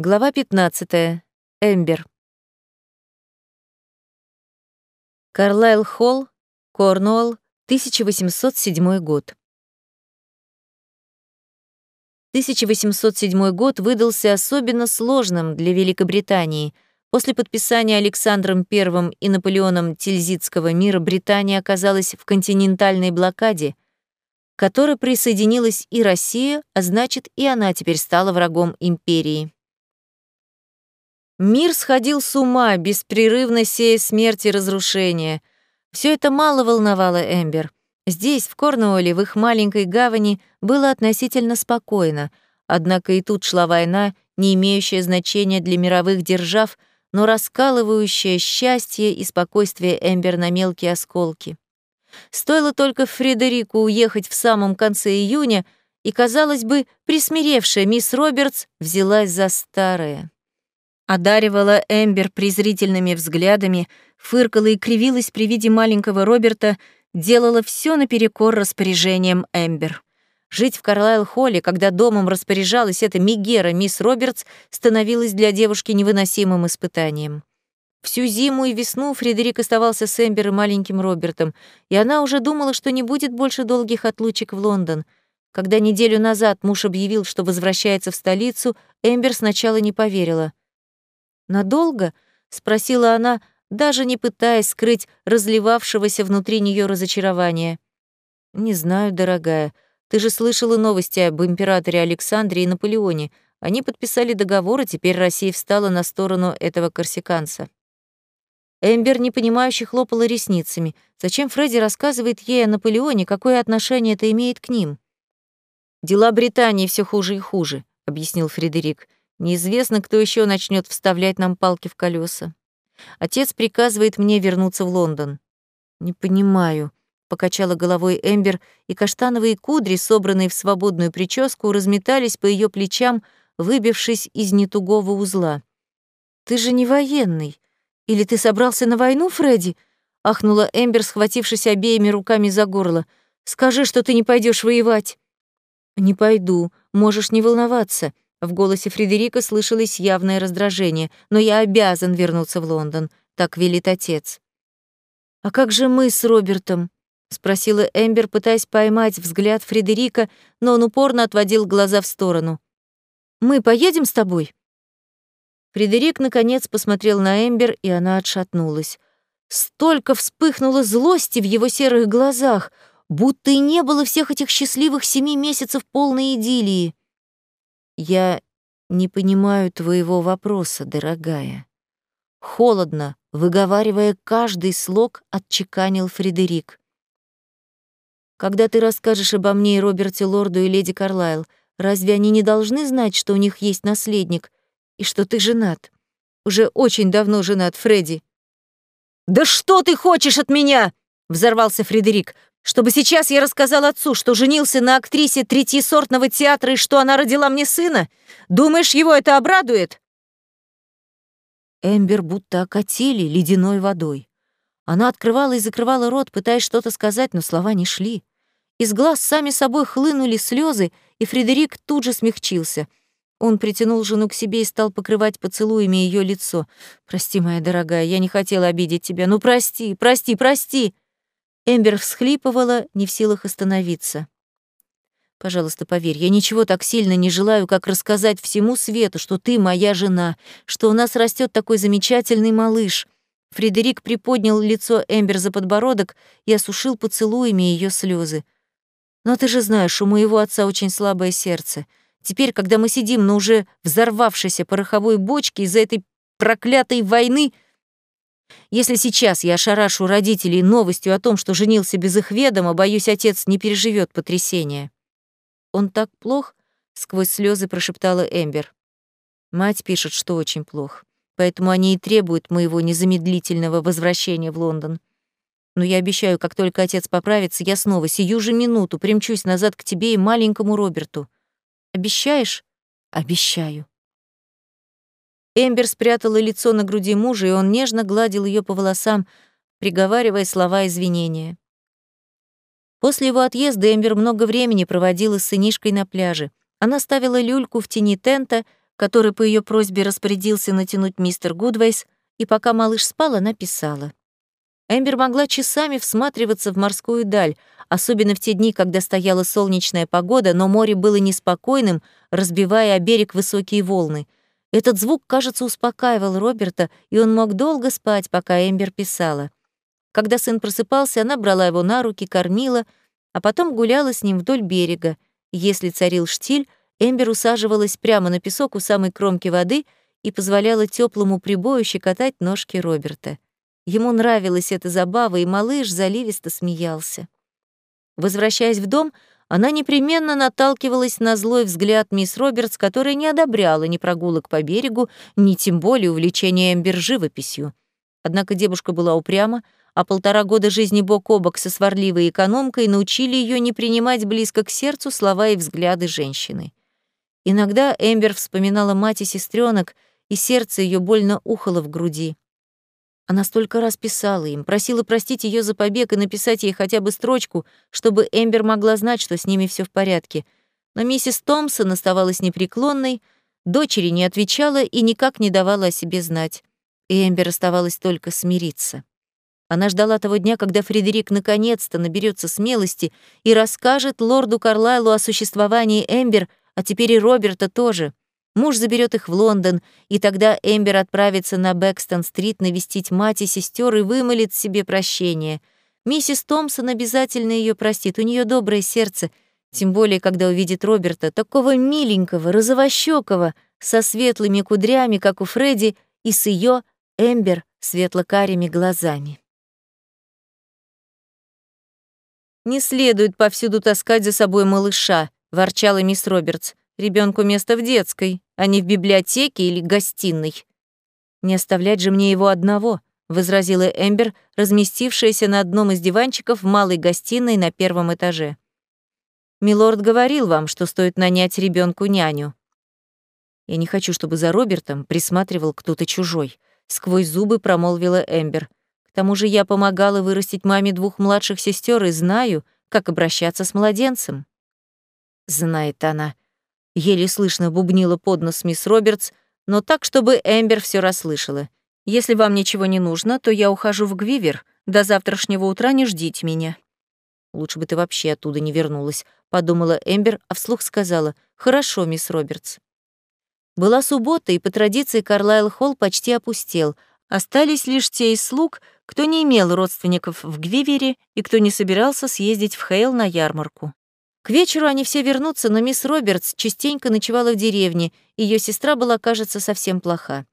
Глава 15. Эмбер. Карлайл Холл, Корнуолл, 1807 год. 1807 год выдался особенно сложным для Великобритании. После подписания Александром I и Наполеоном Тильзитского мира Британия оказалась в континентальной блокаде, к которой присоединилась и Россия, а значит, и она теперь стала врагом империи. Мир сходил с ума, беспрерывно сея смерть и разрушение. Все это мало волновало Эмбер. Здесь, в Корнуолле, в их маленькой гавани, было относительно спокойно, однако и тут шла война, не имеющая значения для мировых держав, но раскалывающая счастье и спокойствие Эмбер на мелкие осколки. Стоило только Фредерику уехать в самом конце июня, и, казалось бы, присмиревшая мисс Робертс взялась за старое одаривала Эмбер презрительными взглядами, фыркала и кривилась при виде маленького Роберта, делала все наперекор распоряжениям Эмбер. Жить в Карлайл-холле, когда домом распоряжалась эта Мигера, мисс Робертс, становилось для девушки невыносимым испытанием. Всю зиму и весну Фредерик оставался с Эмбер и маленьким Робертом, и она уже думала, что не будет больше долгих отлучек в Лондон. Когда неделю назад муж объявил, что возвращается в столицу, Эмбер сначала не поверила. «Надолго?» — спросила она, даже не пытаясь скрыть разливавшегося внутри нее разочарования. «Не знаю, дорогая. Ты же слышала новости об императоре Александре и Наполеоне. Они подписали договор, и теперь Россия встала на сторону этого корсиканца». Эмбер непонимающе хлопала ресницами. Зачем Фредди рассказывает ей о Наполеоне, какое отношение это имеет к ним? «Дела Британии все хуже и хуже», — объяснил Фредерик. Неизвестно, кто еще начнет вставлять нам палки в колеса. Отец приказывает мне вернуться в Лондон. Не понимаю, покачала головой Эмбер, и каштановые кудри, собранные в свободную прическу, разметались по ее плечам, выбившись из нетугого узла. Ты же не военный. Или ты собрался на войну, Фредди? ахнула Эмбер, схватившись обеими руками за горло. Скажи, что ты не пойдешь воевать. Не пойду, можешь не волноваться. В голосе Фредерика слышалось явное раздражение, но я обязан вернуться в Лондон, так велит отец. А как же мы с Робертом? спросила Эмбер, пытаясь поймать взгляд Фредерика, но он упорно отводил глаза в сторону. Мы поедем с тобой? Фредерик наконец посмотрел на Эмбер, и она отшатнулась. Столько вспыхнуло злости в его серых глазах, будто и не было всех этих счастливых семи месяцев полной идиллии. Я не понимаю твоего вопроса, дорогая. Холодно, выговаривая каждый слог, отчеканил Фредерик. Когда ты расскажешь обо мне и Роберте Лорду и леди Карлайл, разве они не должны знать, что у них есть наследник и что ты женат? Уже очень давно женат, Фредди. «Да что ты хочешь от меня?» — взорвался Фредерик. Чтобы сейчас я рассказал отцу, что женился на актрисе третьесортного театра и что она родила мне сына? Думаешь, его это обрадует?» Эмбер будто окатили ледяной водой. Она открывала и закрывала рот, пытаясь что-то сказать, но слова не шли. Из глаз сами собой хлынули слезы, и Фредерик тут же смягчился. Он притянул жену к себе и стал покрывать поцелуями ее лицо. «Прости, моя дорогая, я не хотела обидеть тебя. Ну, прости, прости, прости!» Эмбер всхлипывала, не в силах остановиться. Пожалуйста, поверь, я ничего так сильно не желаю, как рассказать всему свету, что ты моя жена, что у нас растет такой замечательный малыш. Фредерик приподнял лицо Эмбер за подбородок и осушил поцелуями ее слезы. Но ты же знаешь, у моего отца очень слабое сердце. Теперь, когда мы сидим на уже взорвавшейся пороховой бочке из-за этой проклятой войны, если сейчас я ошарашу родителей новостью о том, что женился без их ведома, боюсь, отец не переживет потрясения. Он так плох? сквозь слезы прошептала Эмбер. Мать пишет, что очень плохо, поэтому они и требуют моего незамедлительного возвращения в Лондон. Но я обещаю, как только отец поправится, я снова сию же минуту примчусь назад к тебе и маленькому Роберту. Обещаешь? Обещаю. Эмбер спрятала лицо на груди мужа, и он нежно гладил ее по волосам, приговаривая слова извинения. После его отъезда Эмбер много времени проводила с сынишкой на пляже. Она ставила люльку в тени тента, который по ее просьбе распорядился натянуть мистер Гудвейс, и пока малыш спал, она писала. Эмбер могла часами всматриваться в морскую даль, особенно в те дни, когда стояла солнечная погода, но море было неспокойным, разбивая о берег высокие волны. Этот звук, кажется, успокаивал Роберта, и он мог долго спать, пока Эмбер писала. Когда сын просыпался, она брала его на руки, кормила, а потом гуляла с ним вдоль берега. Если царил штиль, Эмбер усаживалась прямо на песок у самой кромки воды и позволяла теплому прибою щекотать ножки Роберта. Ему нравилась эта забава, и малыш заливисто смеялся. Возвращаясь в дом, она непременно наталкивалась на злой взгляд мисс Робертс, которая не одобряла ни прогулок по берегу, ни тем более увлечения Эмбер живописью. Однако девушка была упряма, а полтора года жизни бок о бок со сварливой экономкой научили ее не принимать близко к сердцу слова и взгляды женщины. Иногда Эмбер вспоминала мать и сестренок, и сердце ее больно ухало в груди. Она столько раз писала им, просила простить ее за побег и написать ей хотя бы строчку, чтобы Эмбер могла знать, что с ними все в порядке. Но миссис Томпсон оставалась непреклонной, дочери не отвечала и никак не давала о себе знать. И Эмбер оставалась только смириться. Она ждала того дня, когда Фредерик наконец-то наберется смелости и расскажет лорду Карлайлу о существовании Эмбер, а теперь и Роберта тоже. Муж заберет их в Лондон, и тогда Эмбер отправится на Бэкстон-стрит навестить мать и сестер и вымолит себе прощение. Миссис Томпсон обязательно ее простит, у нее доброе сердце, тем более, когда увидит Роберта, такого миленького, розовощекого, со светлыми кудрями, как у Фредди, и с ее Эмбер светло-карими глазами. «Не следует повсюду таскать за собой малыша», — ворчала мисс Робертс. Ребенку место в детской, а не в библиотеке или гостиной. Не оставлять же мне его одного, возразила Эмбер, разместившаяся на одном из диванчиков в малой гостиной на первом этаже. Милорд говорил вам, что стоит нанять ребенку няню. Я не хочу, чтобы за Робертом присматривал кто-то чужой, сквозь зубы промолвила Эмбер. К тому же я помогала вырастить маме двух младших сестер и знаю, как обращаться с младенцем. Знает она. Еле слышно бубнила под нос мисс Робертс, но так, чтобы Эмбер все расслышала. «Если вам ничего не нужно, то я ухожу в Гвивер. До завтрашнего утра не ждите меня». «Лучше бы ты вообще оттуда не вернулась», — подумала Эмбер, а вслух сказала «Хорошо, мисс Робертс». Была суббота, и по традиции Карлайл Холл почти опустел — Остались лишь те из слуг, кто не имел родственников в Гвивере и кто не собирался съездить в Хейл на ярмарку. К вечеру они все вернутся, но мисс Робертс частенько ночевала в деревне, ее сестра была, кажется, совсем плоха.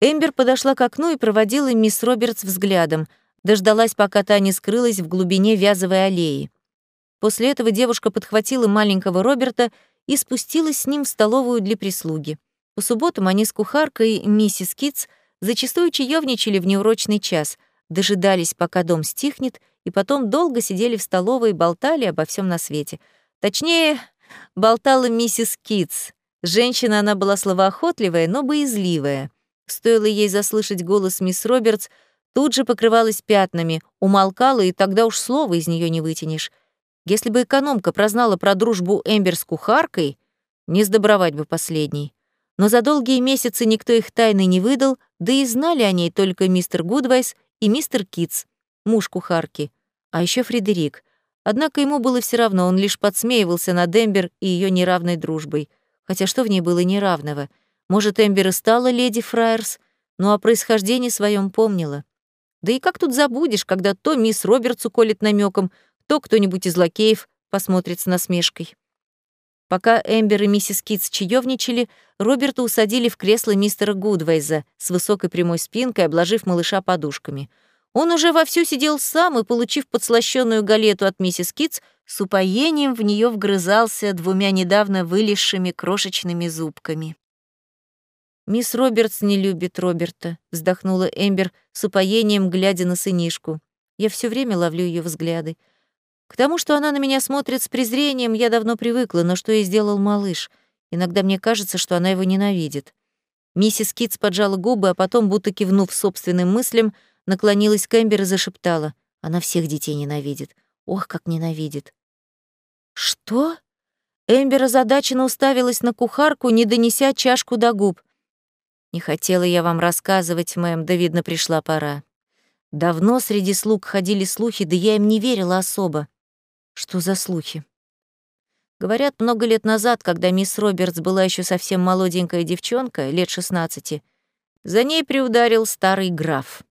Эмбер подошла к окну и проводила мисс Робертс взглядом, дождалась, пока та не скрылась в глубине вязовой аллеи. После этого девушка подхватила маленького Роберта и спустилась с ним в столовую для прислуги. По субботам они с кухаркой миссис Китс Зачастую чаевничали в неурочный час, дожидались, пока дом стихнет, и потом долго сидели в столовой и болтали обо всем на свете. Точнее, болтала миссис Китс. Женщина она была словоохотливая, но боязливая. Стоило ей заслышать голос мисс Робертс, тут же покрывалась пятнами, умолкала, и тогда уж слова из нее не вытянешь. Если бы экономка прознала про дружбу Эмбер с кухаркой, не сдобровать бы последней. Но за долгие месяцы никто их тайны не выдал, да и знали о ней только мистер Гудвайс и мистер Китс, муж кухарки, а еще Фредерик. Однако ему было все равно, он лишь подсмеивался над Эмбер и ее неравной дружбой. Хотя что в ней было неравного? Может, Эмбер и стала леди Фраерс, но о происхождении своем помнила. Да и как тут забудешь, когда то мисс Робертс уколет намеком, то кто-нибудь из лакеев посмотрит с насмешкой. Пока Эмбер и миссис Китс чаевничали, Роберта усадили в кресло мистера Гудвейза с высокой прямой спинкой, обложив малыша подушками. Он уже вовсю сидел сам и, получив подслащённую галету от миссис Китс, с упоением в нее вгрызался двумя недавно вылезшими крошечными зубками. «Мисс Робертс не любит Роберта», — вздохнула Эмбер с упоением, глядя на сынишку. «Я все время ловлю ее взгляды. К тому, что она на меня смотрит с презрением, я давно привыкла, но что ей сделал малыш? Иногда мне кажется, что она его ненавидит. Миссис Китс поджала губы, а потом, будто кивнув собственным мыслям, наклонилась к Эмбер и зашептала. Она всех детей ненавидит. Ох, как ненавидит. «Что?» Эмбер озадаченно уставилась на кухарку, не донеся чашку до губ. «Не хотела я вам рассказывать, мэм, да, видно, пришла пора. Давно среди слуг ходили слухи, да я им не верила особо. Что за слухи? Говорят, много лет назад, когда мисс Робертс была еще совсем молоденькая девчонка, лет 16, за ней приударил старый граф.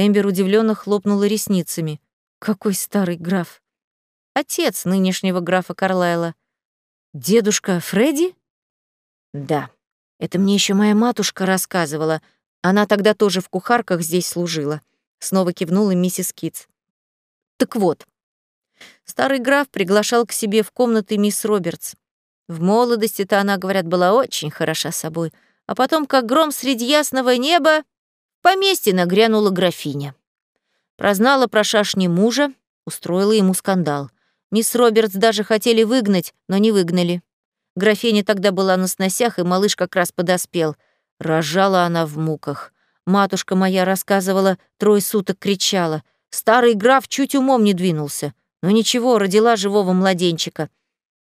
Эмбер удивленно хлопнула ресницами. Какой старый граф? Отец нынешнего графа Карлайла. Дедушка Фредди? Да. Это мне еще моя матушка рассказывала. Она тогда тоже в кухарках здесь служила. Снова кивнула миссис Китс. Так вот, старый граф приглашал к себе в комнаты мисс Робертс. В молодости-то она, говорят, была очень хороша собой, а потом, как гром среди ясного неба, поместье нагрянула графиня. Прознала про шашни мужа, устроила ему скандал. Мисс Робертс даже хотели выгнать, но не выгнали. Графиня тогда была на сносях, и малыш как раз подоспел. Рожала она в муках. Матушка моя рассказывала, трое суток кричала. Старый граф чуть умом не двинулся. Но ничего, родила живого младенчика.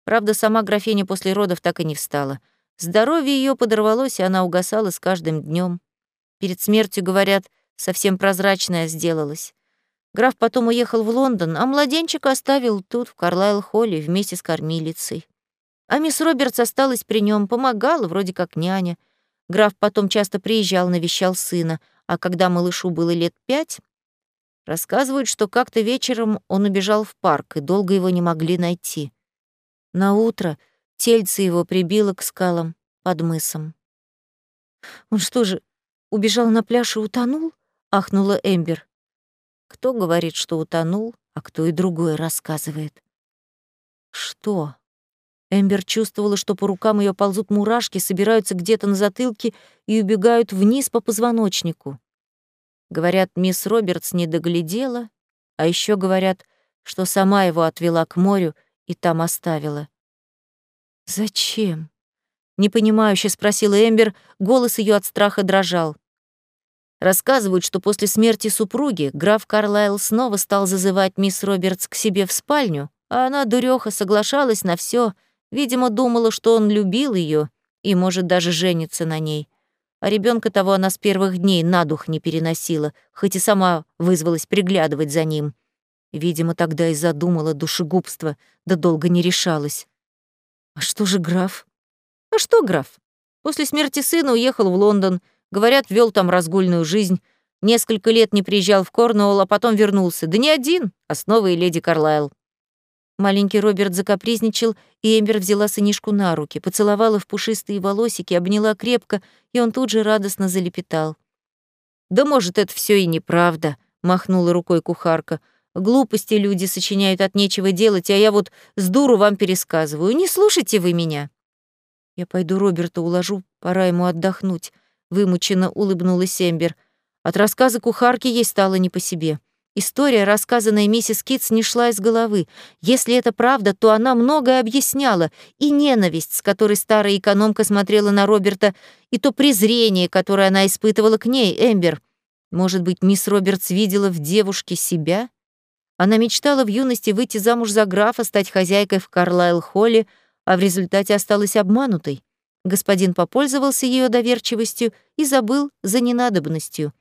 Правда, сама графиня после родов так и не встала. Здоровье ее подорвалось, и она угасала с каждым днем. Перед смертью, говорят, совсем прозрачная сделалась. Граф потом уехал в Лондон, а младенчика оставил тут, в Карлайл-холле, вместе с кормилицей. А мисс Робертс осталась при нем, помогала, вроде как няня. Граф потом часто приезжал, навещал сына, а когда малышу было лет пять, рассказывают, что как-то вечером он убежал в парк, и долго его не могли найти. На утро тельце его прибило к скалам под мысом. «Он что же, убежал на пляж и утонул?» — ахнула Эмбер. Кто говорит, что утонул, а кто и другое рассказывает. Что? Эмбер чувствовала, что по рукам ее ползут мурашки, собираются где-то на затылке и убегают вниз по позвоночнику. Говорят, мисс Робертс не доглядела, а еще говорят, что сама его отвела к морю и там оставила. «Зачем?» — непонимающе спросила Эмбер, голос ее от страха дрожал. Рассказывают, что после смерти супруги граф Карлайл снова стал зазывать мисс Робертс к себе в спальню, а она, дуреха, соглашалась на все, видимо, думала, что он любил ее и может даже жениться на ней. А ребенка того она с первых дней на дух не переносила, хоть и сама вызвалась приглядывать за ним. Видимо, тогда и задумала душегубство, да долго не решалась. А что же граф? А что граф? После смерти сына уехал в Лондон — Говорят, вел там разгульную жизнь. Несколько лет не приезжал в Корнуолл, а потом вернулся. Да не один, а снова и леди Карлайл. Маленький Роберт закапризничал, и Эмбер взяла сынишку на руки, поцеловала в пушистые волосики, обняла крепко, и он тут же радостно залепетал. «Да может, это все и неправда», — махнула рукой кухарка. «Глупости люди сочиняют от нечего делать, а я вот с дуру вам пересказываю. Не слушайте вы меня». «Я пойду Роберта уложу, пора ему отдохнуть», вымученно улыбнулась Эмбер. От рассказа кухарки ей стало не по себе. История, рассказанная миссис Китс, не шла из головы. Если это правда, то она многое объясняла. И ненависть, с которой старая экономка смотрела на Роберта, и то презрение, которое она испытывала к ней, Эмбер. Может быть, мисс Робертс видела в девушке себя? Она мечтала в юности выйти замуж за графа, стать хозяйкой в Карлайл-холле, а в результате осталась обманутой. Господин попользовался ее доверчивостью и забыл за ненадобностью.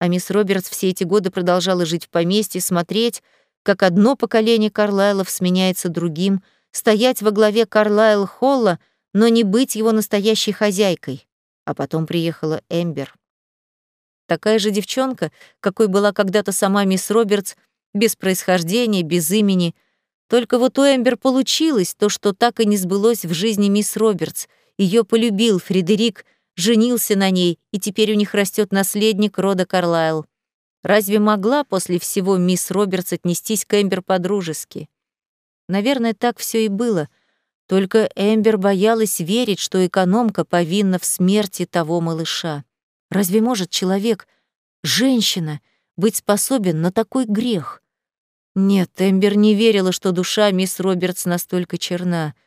А мисс Робертс все эти годы продолжала жить в поместье, смотреть, как одно поколение Карлайлов сменяется другим, стоять во главе Карлайл Холла, но не быть его настоящей хозяйкой. А потом приехала Эмбер. Такая же девчонка, какой была когда-то сама мисс Робертс, без происхождения, без имени. Только вот у Эмбер получилось то, что так и не сбылось в жизни мисс Робертс — ее полюбил Фредерик, женился на ней, и теперь у них растет наследник рода Карлайл. Разве могла после всего мисс Робертс отнестись к Эмбер по-дружески? Наверное, так все и было. Только Эмбер боялась верить, что экономка повинна в смерти того малыша. Разве может человек, женщина, быть способен на такой грех? Нет, Эмбер не верила, что душа мисс Робертс настолько черна —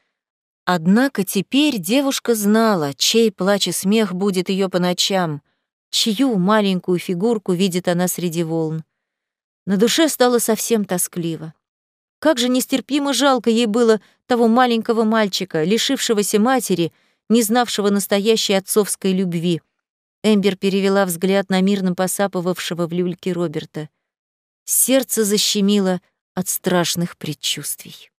Однако теперь девушка знала, чей плач и смех будет ее по ночам, чью маленькую фигурку видит она среди волн. На душе стало совсем тоскливо. Как же нестерпимо жалко ей было того маленького мальчика, лишившегося матери, не знавшего настоящей отцовской любви. Эмбер перевела взгляд на мирно посапывавшего в люльке Роберта. Сердце защемило от страшных предчувствий.